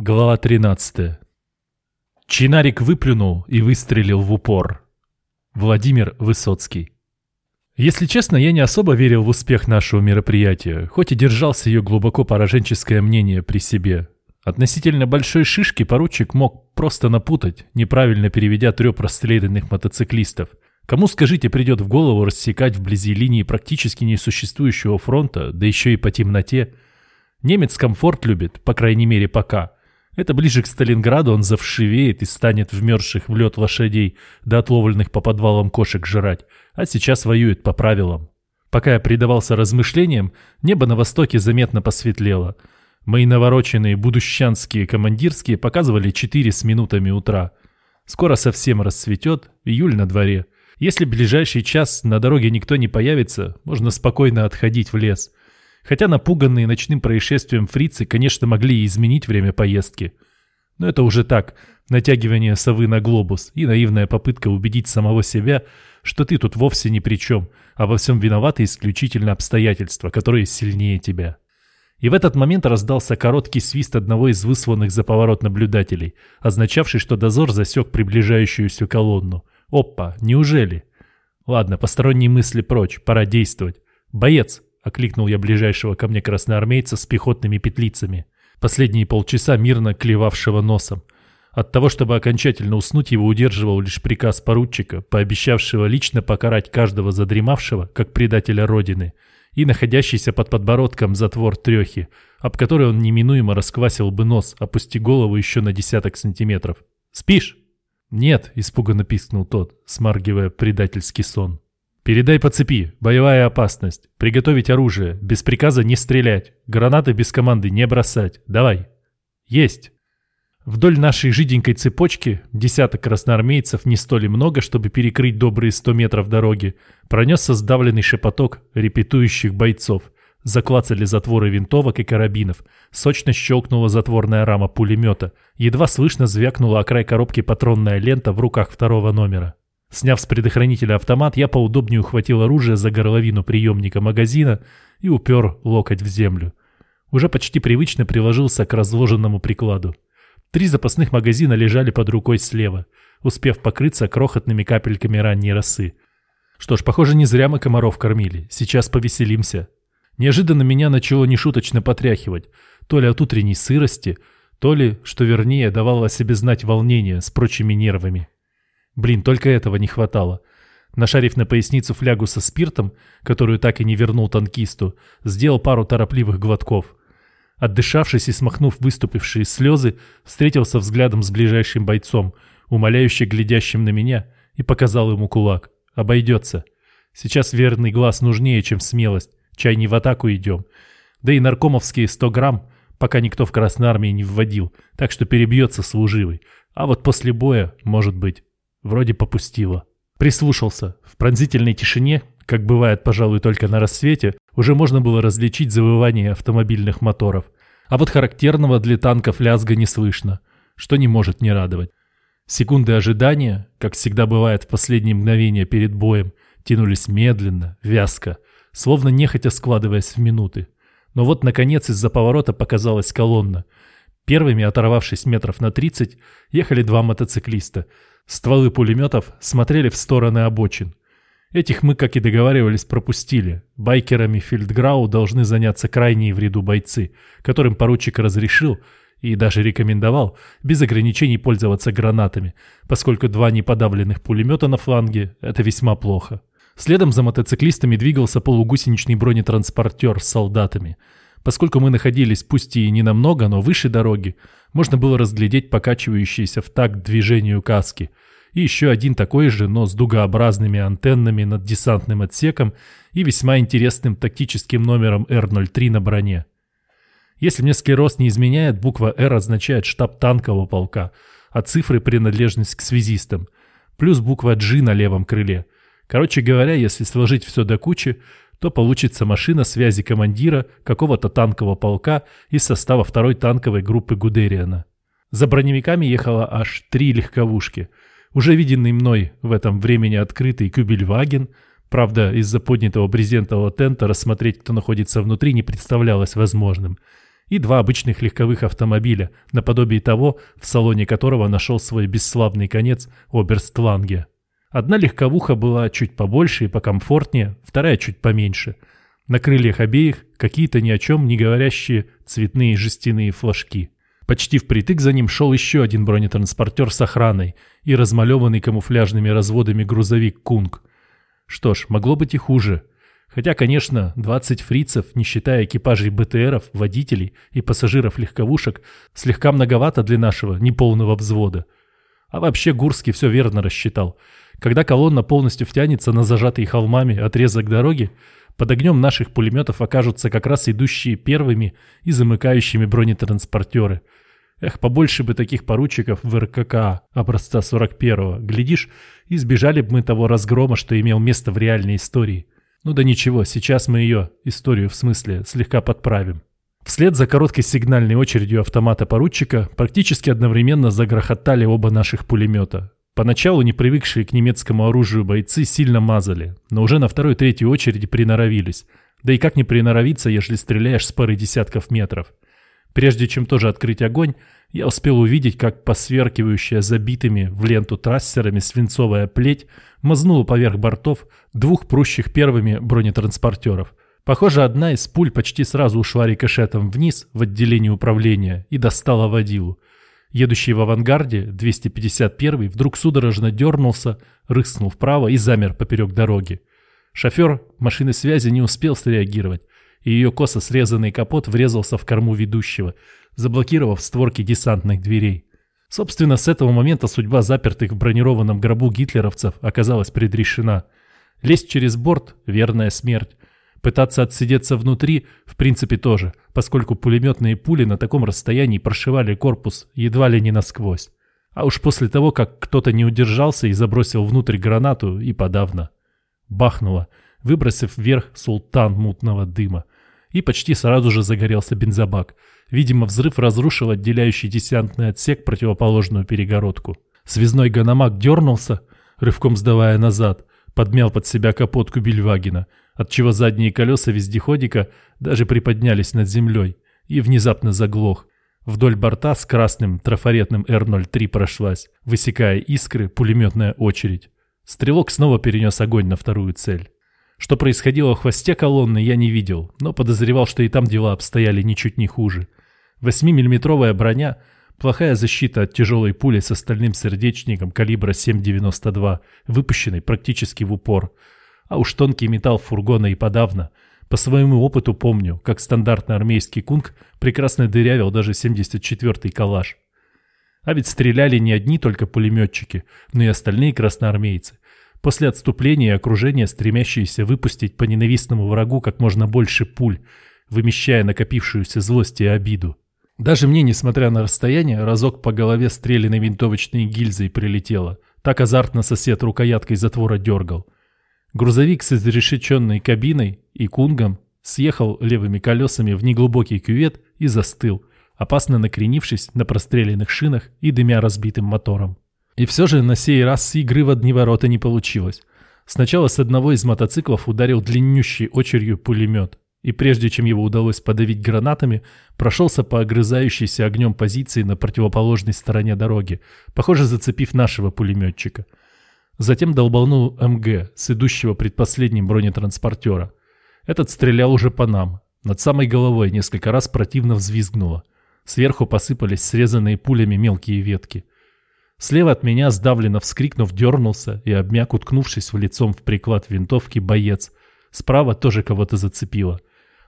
Глава 13. Чинарик выплюнул и выстрелил в упор. Владимир Высоцкий. Если честно, я не особо верил в успех нашего мероприятия, хоть и держался ее глубоко пораженческое мнение при себе. Относительно большой шишки поручик мог просто напутать, неправильно переведя треп расстрелянных мотоциклистов. Кому, скажите, придет в голову рассекать вблизи линии практически несуществующего фронта, да еще и по темноте? Немец комфорт любит, по крайней мере пока – это ближе к Сталинграду он завшивеет и станет вмерзших в лед лошадей до отловленных по подвалам кошек жрать, а сейчас воюет по правилам. Пока я предавался размышлениям, небо на востоке заметно посветлело. Мои навороченные будущанские командирские показывали 4 с минутами утра. Скоро совсем расцветет, июль на дворе. Если ближайший час на дороге никто не появится, можно спокойно отходить в лес – Хотя напуганные ночным происшествием фрицы, конечно, могли и изменить время поездки. Но это уже так, натягивание совы на глобус и наивная попытка убедить самого себя, что ты тут вовсе ни при чем, а во всем виноваты исключительно обстоятельства, которые сильнее тебя. И в этот момент раздался короткий свист одного из высланных за поворот наблюдателей, означавший, что дозор засек приближающуюся колонну. Опа, неужели? Ладно, посторонние мысли прочь, пора действовать. Боец, — окликнул я ближайшего ко мне красноармейца с пехотными петлицами, последние полчаса мирно клевавшего носом. От того, чтобы окончательно уснуть, его удерживал лишь приказ поручика, пообещавшего лично покарать каждого задремавшего, как предателя Родины, и находящийся под подбородком затвор трехи, об который он неминуемо расквасил бы нос, опусти голову еще на десяток сантиметров. «Спишь?» «Нет», — испуганно пискнул тот, смаргивая предательский сон. «Передай по цепи. Боевая опасность. Приготовить оружие. Без приказа не стрелять. Гранаты без команды не бросать. Давай». «Есть». Вдоль нашей жиденькой цепочки десяток красноармейцев не столь много, чтобы перекрыть добрые сто метров дороги, пронесся сдавленный шепоток репетующих бойцов. Заклацали затворы винтовок и карабинов. Сочно щелкнула затворная рама пулемета. Едва слышно звякнула о край коробки патронная лента в руках второго номера. Сняв с предохранителя автомат, я поудобнее ухватил оружие за горловину приемника магазина и упер локоть в землю. Уже почти привычно приложился к разложенному прикладу. Три запасных магазина лежали под рукой слева, успев покрыться крохотными капельками ранней росы. Что ж, похоже, не зря мы комаров кормили. Сейчас повеселимся. Неожиданно меня начало нешуточно потряхивать. То ли от утренней сырости, то ли, что вернее, давало о себе знать волнение с прочими нервами. Блин, только этого не хватало. Нашарив на поясницу флягу со спиртом, которую так и не вернул танкисту, сделал пару торопливых глотков. Отдышавшись и смахнув выступившие слезы, встретился взглядом с ближайшим бойцом, умоляюще глядящим на меня, и показал ему кулак. Обойдется. Сейчас верный глаз нужнее, чем смелость. Чай не в атаку идем. Да и наркомовские 100 грамм пока никто в Красной Армии не вводил, так что перебьется служивый. А вот после боя, может быть. Вроде попустило. Прислушался. В пронзительной тишине, как бывает, пожалуй, только на рассвете, уже можно было различить завывание автомобильных моторов. А вот характерного для танков лязга не слышно, что не может не радовать. Секунды ожидания, как всегда бывает в последние мгновения перед боем, тянулись медленно, вязко, словно нехотя складываясь в минуты. Но вот, наконец, из-за поворота показалась колонна. Первыми, оторвавшись метров на 30, ехали два мотоциклиста – Стволы пулеметов смотрели в стороны обочин. Этих мы, как и договаривались, пропустили. Байкерами Фельдграу должны заняться крайние в ряду бойцы, которым поручик разрешил и даже рекомендовал без ограничений пользоваться гранатами, поскольку два неподавленных пулемета на фланге – это весьма плохо. Следом за мотоциклистами двигался полугусеничный бронетранспортер с солдатами. Поскольку мы находились пусть и не намного, но выше дороги, можно было разглядеть покачивающиеся в такт движению каски. И еще один такой же, но с дугообразными антеннами над десантным отсеком и весьма интересным тактическим номером Р-03 на броне. Если мне склероз не изменяет, буква «Р» означает штаб танкового полка, а цифры – принадлежность к связистам. Плюс буква «G» на левом крыле. Короче говоря, если сложить все до кучи, то получится машина связи командира какого-то танкового полка из состава второй танковой группы Гудериана. За броневиками ехало аж три легковушки. Уже виденный мной в этом времени открытый Кюбельваген, правда, из-за поднятого брезентового тента рассмотреть, кто находится внутри, не представлялось возможным. и два обычных легковых автомобиля, наподобие того, в салоне которого нашел свой бесславный конец Оберст Ланге. Одна легковуха была чуть побольше и покомфортнее, вторая чуть поменьше. На крыльях обеих какие-то ни о чем не говорящие цветные жестяные флажки. Почти впритык за ним шел еще один бронетранспортер с охраной и размалеванный камуфляжными разводами грузовик «Кунг». Что ж, могло быть и хуже. Хотя, конечно, 20 фрицев, не считая экипажей БТРов, водителей и пассажиров легковушек, слегка многовато для нашего неполного взвода. А вообще Гурский все верно рассчитал. Когда колонна полностью втянется на зажатый холмами отрезок дороги, под огнем наших пулеметов окажутся как раз идущие первыми и замыкающими бронетранспортеры. Эх, побольше бы таких поручиков в РКК образца 41-го. Глядишь, избежали бы мы того разгрома, что имел место в реальной истории. Ну да ничего, сейчас мы ее, историю в смысле, слегка подправим. Вслед за короткой сигнальной очередью автомата поручика практически одновременно загрохотали оба наших пулемета. Поначалу не привыкшие к немецкому оружию бойцы сильно мазали, но уже на второй-третьей очереди приноровились. Да и как не приноровиться, если стреляешь с пары десятков метров. Прежде чем тоже открыть огонь, я успел увидеть, как посверкивающая забитыми в ленту трассерами свинцовая плеть мазнула поверх бортов двух прущих первыми бронетранспортеров. Похоже, одна из пуль почти сразу ушла рикошетом вниз в отделение управления и достала водилу. Едущий в авангарде, 251-й, вдруг судорожно дернулся, рыснул вправо и замер поперек дороги. Шофер машины связи не успел среагировать, и ее косо срезанный капот врезался в корму ведущего, заблокировав створки десантных дверей. Собственно, с этого момента судьба запертых в бронированном гробу гитлеровцев оказалась предрешена. Лезть через борт – верная смерть. Пытаться отсидеться внутри, в принципе, тоже, поскольку пулеметные пули на таком расстоянии прошивали корпус едва ли не насквозь. А уж после того, как кто-то не удержался и забросил внутрь гранату, и подавно. Бахнуло, выбросив вверх султан мутного дыма. И почти сразу же загорелся бензобак. Видимо, взрыв разрушил отделяющий десантный отсек противоположную перегородку. Связной ганамак дернулся, рывком сдавая назад, подмял под себя капот Кубельвагена – отчего задние колеса вездеходика даже приподнялись над землей и внезапно заглох. Вдоль борта с красным трафаретным Р-03 прошлась, высекая искры пулеметная очередь. Стрелок снова перенес огонь на вторую цель. Что происходило в хвосте колонны, я не видел, но подозревал, что и там дела обстояли ничуть не хуже. 8-миллиметровая броня, плохая защита от тяжелой пули с остальным сердечником калибра 7,92, выпущенной практически в упор – а уж тонкий металл фургона и подавно. По своему опыту помню, как стандартный армейский кунг прекрасно дырявил даже 74-й калаш. А ведь стреляли не одни только пулеметчики, но и остальные красноармейцы. После отступления и окружения, стремящиеся выпустить по ненавистному врагу как можно больше пуль, вымещая накопившуюся злость и обиду. Даже мне, несмотря на расстояние, разок по голове стреляной винтовочной гильзой прилетело. Так азартно сосед рукояткой затвора дергал. Грузовик с изрешеченной кабиной и кунгом съехал левыми колесами в неглубокий кювет и застыл, опасно накренившись на простреленных шинах и дымя разбитым мотором. И все же на сей раз с игры в одни ворота не получилось. Сначала с одного из мотоциклов ударил длиннющий очередью пулемет, и прежде чем его удалось подавить гранатами, прошелся по огрызающейся огнем позиции на противоположной стороне дороги, похоже, зацепив нашего пулеметчика – Затем долбанул МГ с идущего предпоследним бронетранспортера. Этот стрелял уже по нам. Над самой головой несколько раз противно взвизгнуло. Сверху посыпались срезанные пулями мелкие ветки. Слева от меня, сдавленно вскрикнув, дернулся и обмяк, уткнувшись в лицом в приклад винтовки, боец. Справа тоже кого-то зацепило.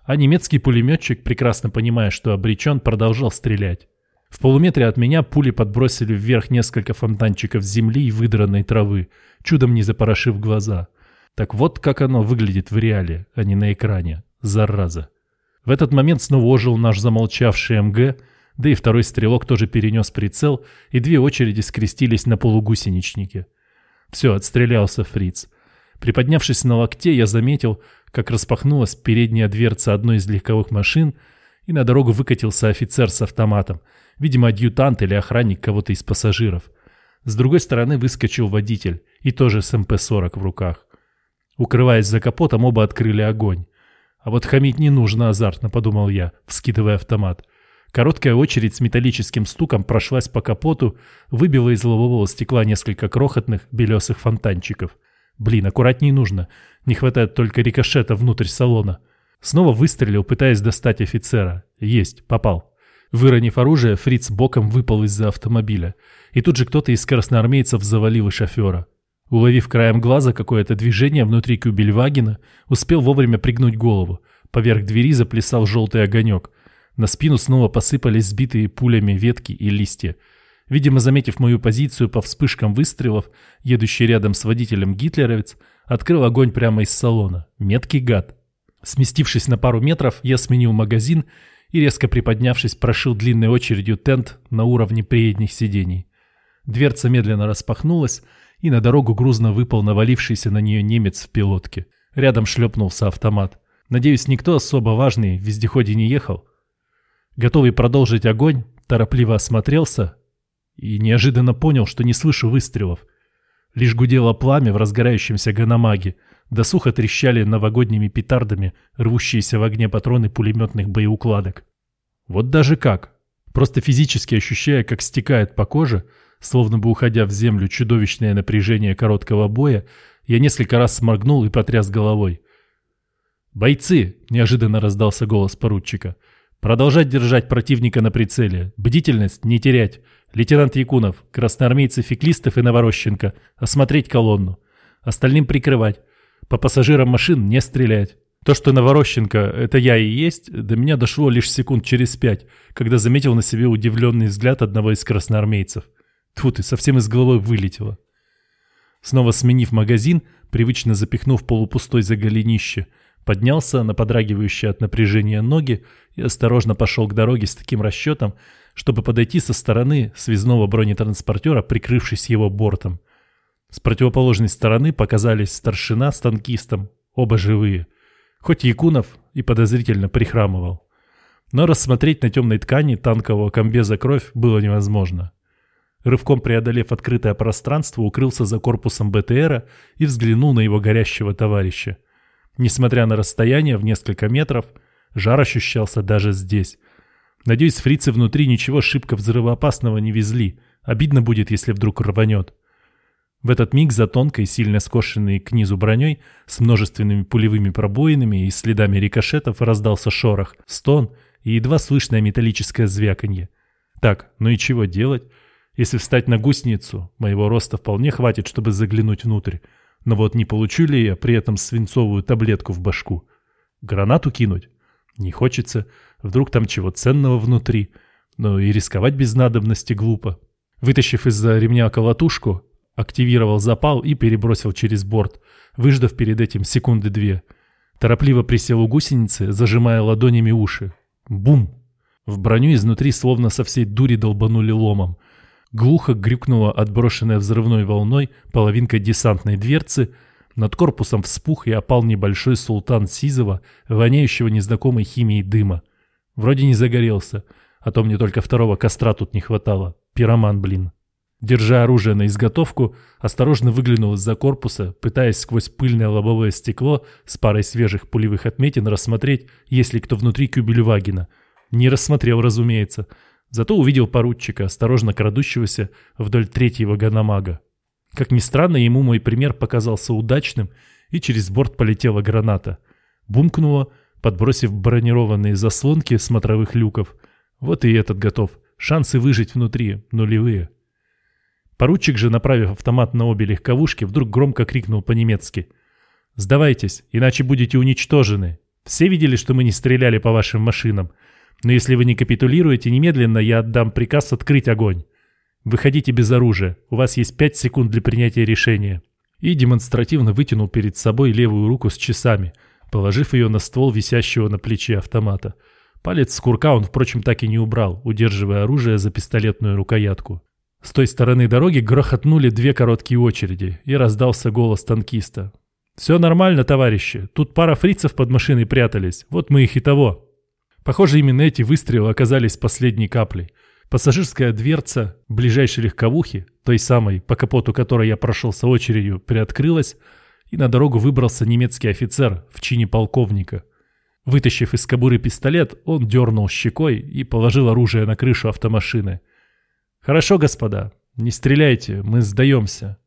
А немецкий пулеметчик, прекрасно понимая, что обречен, продолжал стрелять. В полуметре от меня пули подбросили вверх несколько фонтанчиков земли и выдранной травы, чудом не запорошив глаза. Так вот как оно выглядит в реале, а не на экране. Зараза. В этот момент снова ожил наш замолчавший МГ, да и второй стрелок тоже перенес прицел, и две очереди скрестились на полугусеничнике. Все, отстрелялся фриц. Приподнявшись на локте, я заметил, как распахнулась передняя дверца одной из легковых машин, и на дорогу выкатился офицер с автоматом — Видимо, адъютант или охранник кого-то из пассажиров. С другой стороны выскочил водитель, и тоже с МП-40 в руках. Укрываясь за капотом, оба открыли огонь. А вот хамить не нужно азартно, подумал я, вскидывая автомат. Короткая очередь с металлическим стуком прошлась по капоту, выбила из лобового стекла несколько крохотных белесых фонтанчиков. Блин, аккуратней нужно. Не хватает только рикошета внутрь салона. Снова выстрелил, пытаясь достать офицера. Есть, попал. Выронив оружие, фриц боком выпал из-за автомобиля. И тут же кто-то из красноармейцев завалил и шофера. Уловив краем глаза какое-то движение внутри Кюбельвагена, успел вовремя пригнуть голову. Поверх двери заплясал желтый огонек. На спину снова посыпались сбитые пулями ветки и листья. Видимо, заметив мою позицию по вспышкам выстрелов, едущий рядом с водителем гитлеровец открыл огонь прямо из салона. Меткий гад. Сместившись на пару метров, я сменил магазин и, резко приподнявшись, прошил длинной очередью тент на уровне передних сидений. Дверца медленно распахнулась, и на дорогу грузно выпал навалившийся на нее немец в пилотке. Рядом шлепнулся автомат. Надеюсь, никто особо важный в вездеходе не ехал. Готовый продолжить огонь, торопливо осмотрелся и неожиданно понял, что не слышу выстрелов. Лишь гудело пламя в разгорающемся ганамаге, да сухо трещали новогодними петардами рвущиеся в огне патроны пулеметных боеукладок. Вот даже как. Просто физически ощущая, как стекает по коже, словно бы уходя в землю чудовищное напряжение короткого боя, я несколько раз сморгнул и потряс головой. «Бойцы!» – неожиданно раздался голос поручика. «Продолжать держать противника на прицеле. Бдительность не терять. Лейтенант Якунов, красноармейцы Феклистов и Новорощенко. Осмотреть колонну. Остальным прикрывать. По пассажирам машин не стрелять. То, что Новорощенко – это я и есть, до меня дошло лишь секунд через пять, когда заметил на себе удивленный взгляд одного из красноармейцев. Тьфу ты, совсем из головы вылетело. Снова сменив магазин, привычно запихнув полупустой за голенище, поднялся на подрагивающие от напряжения ноги и осторожно пошел к дороге с таким расчетом, чтобы подойти со стороны связного бронетранспортера, прикрывшись его бортом. С противоположной стороны показались старшина с танкистом, оба живые. Хоть Якунов и подозрительно прихрамывал. Но рассмотреть на темной ткани танкового комбеза кровь было невозможно. Рывком преодолев открытое пространство, укрылся за корпусом БТРа и взглянул на его горящего товарища. Несмотря на расстояние в несколько метров, жар ощущался даже здесь. Надеюсь, фрицы внутри ничего шибко взрывоопасного не везли. Обидно будет, если вдруг рванет. В этот миг за тонкой, сильно скошенной к низу броней, с множественными пулевыми пробоинами и следами рикошетов раздался шорох, стон и едва слышное металлическое звяканье. Так, ну и чего делать? Если встать на гусеницу, моего роста вполне хватит, чтобы заглянуть внутрь. Но вот не получу ли я при этом свинцовую таблетку в башку? Гранату кинуть? Не хочется. Вдруг там чего ценного внутри. Но и рисковать без надобности глупо. Вытащив из-за ремня колотушку, активировал запал и перебросил через борт, выждав перед этим секунды две. Торопливо присел у гусеницы, зажимая ладонями уши. Бум! В броню изнутри словно со всей дури долбанули ломом – Глухо грюкнула отброшенная взрывной волной половинка десантной дверцы, над корпусом вспух и опал небольшой султан Сизова, воняющего незнакомой химией дыма. Вроде не загорелся, а то мне только второго костра тут не хватало. Пироман, блин. Держа оружие на изготовку, осторожно выглянул из-за корпуса, пытаясь сквозь пыльное лобовое стекло с парой свежих пулевых отметин рассмотреть, есть ли кто внутри Кюбельвагена. Не рассмотрел, разумеется — Зато увидел поручика, осторожно крадущегося вдоль третьего ганамага. Как ни странно, ему мой пример показался удачным, и через борт полетела граната. Бумкнула, подбросив бронированные заслонки смотровых люков. Вот и этот готов. Шансы выжить внутри нулевые. Поручик же, направив автомат на обе легковушки, вдруг громко крикнул по-немецки. «Сдавайтесь, иначе будете уничтожены. Все видели, что мы не стреляли по вашим машинам. Но если вы не капитулируете немедленно, я отдам приказ открыть огонь. Выходите без оружия, у вас есть пять секунд для принятия решения». И демонстративно вытянул перед собой левую руку с часами, положив ее на ствол висящего на плече автомата. Палец с курка он, впрочем, так и не убрал, удерживая оружие за пистолетную рукоятку. С той стороны дороги грохотнули две короткие очереди, и раздался голос танкиста. «Все нормально, товарищи. Тут пара фрицев под машиной прятались. Вот мы их и того». Похоже, именно эти выстрелы оказались последней каплей. Пассажирская дверца ближайшей легковухи, той самой, по капоту которой я прошелся очередью, приоткрылась, и на дорогу выбрался немецкий офицер в чине полковника. Вытащив из кобуры пистолет, он дернул щекой и положил оружие на крышу автомашины. «Хорошо, господа, не стреляйте, мы сдаемся».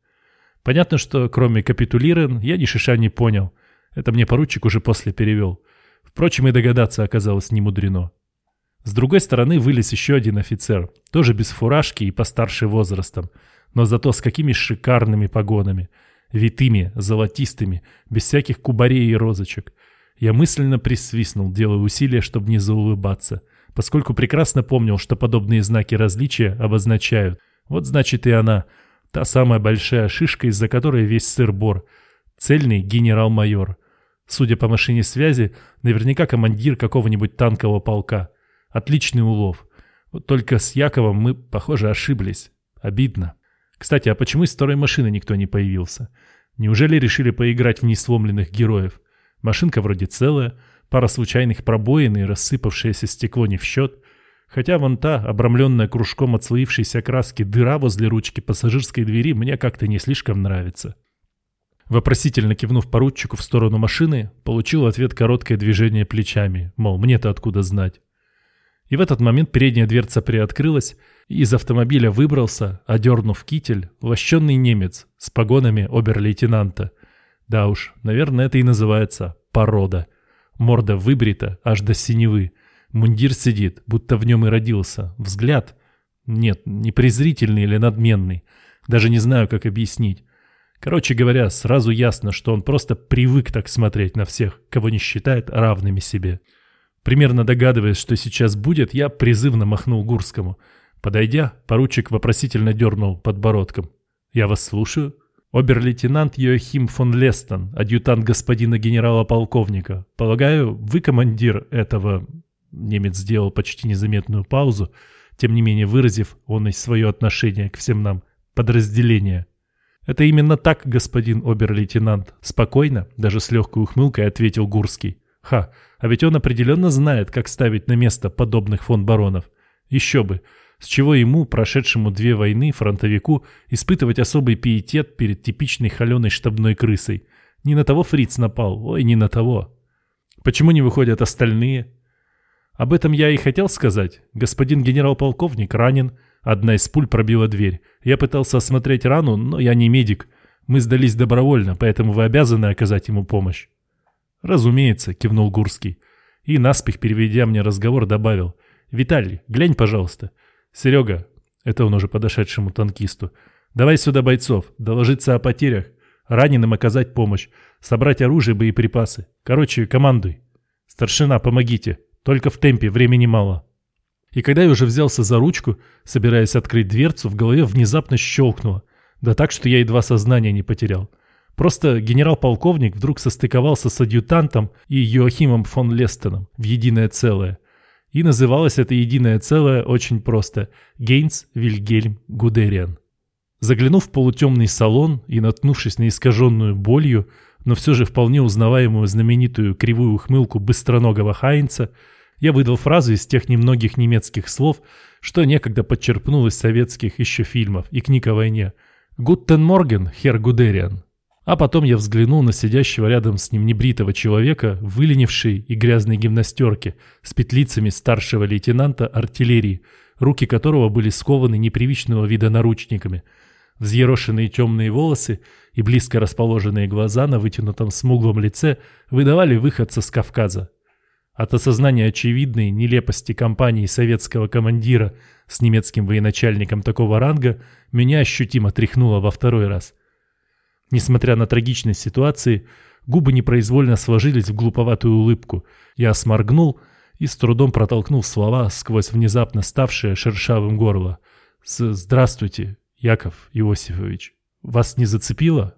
Понятно, что кроме капитулирен я ни шиша не понял. Это мне поручик уже после перевел. Впрочем, и догадаться оказалось не мудрено. С другой стороны вылез еще один офицер, тоже без фуражки и постарше возрастом, но зато с какими шикарными погонами. Витыми, золотистыми, без всяких кубарей и розочек. Я мысленно присвистнул, делая усилия, чтобы не заулыбаться, поскольку прекрасно помнил, что подобные знаки различия обозначают. Вот значит и она, та самая большая шишка, из-за которой весь сыр-бор. Цельный генерал-майор. Судя по машине связи, наверняка командир какого-нибудь танкового полка. Отличный улов. Вот только с Яковом мы, похоже, ошиблись. Обидно. Кстати, а почему из второй машины никто не появился? Неужели решили поиграть в несломленных героев? Машинка вроде целая, пара случайных пробоин и рассыпавшееся стекло не в счет. Хотя вон та, обрамленная кружком отслоившейся краски дыра возле ручки пассажирской двери мне как-то не слишком нравится. Вопросительно кивнув поручику в сторону машины, получил ответ короткое движение плечами, мол, мне-то откуда знать. И в этот момент передняя дверца приоткрылась, и из автомобиля выбрался, одернув китель, лощенный немец с погонами обер-лейтенанта. Да уж, наверное, это и называется порода. Морда выбрита аж до синевы. Мундир сидит, будто в нем и родился. Взгляд? Нет, не презрительный или надменный. Даже не знаю, как объяснить. Короче говоря, сразу ясно, что он просто привык так смотреть на всех, кого не считает равными себе. Примерно догадываясь, что сейчас будет, я призывно махнул Гурскому. Подойдя, поручик вопросительно дернул подбородком. «Я вас слушаю». «Обер-лейтенант Йоахим фон Лестон, адъютант господина генерала-полковника. Полагаю, вы командир этого...» Немец сделал почти незаметную паузу, тем не менее выразив он и свое отношение к всем нам. «Подразделение». «Это именно так, господин обер-лейтенант». Спокойно, даже с легкой ухмылкой ответил Гурский. Ха, а ведь он определенно знает, как ставить на место подобных фон баронов. Еще бы. С чего ему, прошедшему две войны, фронтовику, испытывать особый пиетет перед типичной холеной штабной крысой? Не на того фриц напал, ой, не на того. Почему не выходят остальные? Об этом я и хотел сказать. Господин генерал-полковник ранен. Одна из пуль пробила дверь. Я пытался осмотреть рану, но я не медик. Мы сдались добровольно, поэтому вы обязаны оказать ему помощь. «Разумеется», — кивнул Гурский. И, наспех переведя мне разговор, добавил. «Виталий, глянь, пожалуйста. Серега», — это он уже подошедшему танкисту, «давай сюда бойцов, доложиться о потерях, раненым оказать помощь, собрать оружие, боеприпасы. Короче, командуй. Старшина, помогите. Только в темпе, времени мало». И когда я уже взялся за ручку, собираясь открыть дверцу, в голове внезапно щелкнуло. Да так, что я едва сознание не потерял. Просто генерал-полковник вдруг состыковался с адъютантом и Йоахимом фон Лестоном в единое целое. И называлось это единое целое очень просто – Гейнс Вильгельм Гудериан. Заглянув в полутемный салон и наткнувшись на искаженную болью, но все же вполне узнаваемую знаменитую кривую ухмылку быстроногого Хайнца, я выдал фразу из тех немногих немецких слов, что некогда подчерпнул из советских еще фильмов и книг о войне. «Гуттен Морген, хер Гудериан». А потом я взглянул на сидящего рядом с ним небритого человека, выленившей и грязной гимнастерке, с петлицами старшего лейтенанта артиллерии, руки которого были скованы непривычного вида наручниками. Взъерошенные темные волосы и близко расположенные глаза на вытянутом смуглом лице выдавали выходца с Кавказа. От осознания очевидной нелепости компании советского командира с немецким военачальником такого ранга меня ощутимо тряхнуло во второй раз – Несмотря на трагичность ситуации, губы непроизвольно сложились в глуповатую улыбку. Я сморгнул и с трудом протолкнул слова сквозь внезапно ставшее шершавым горло. «Здравствуйте, Яков Иосифович. Вас не зацепило?»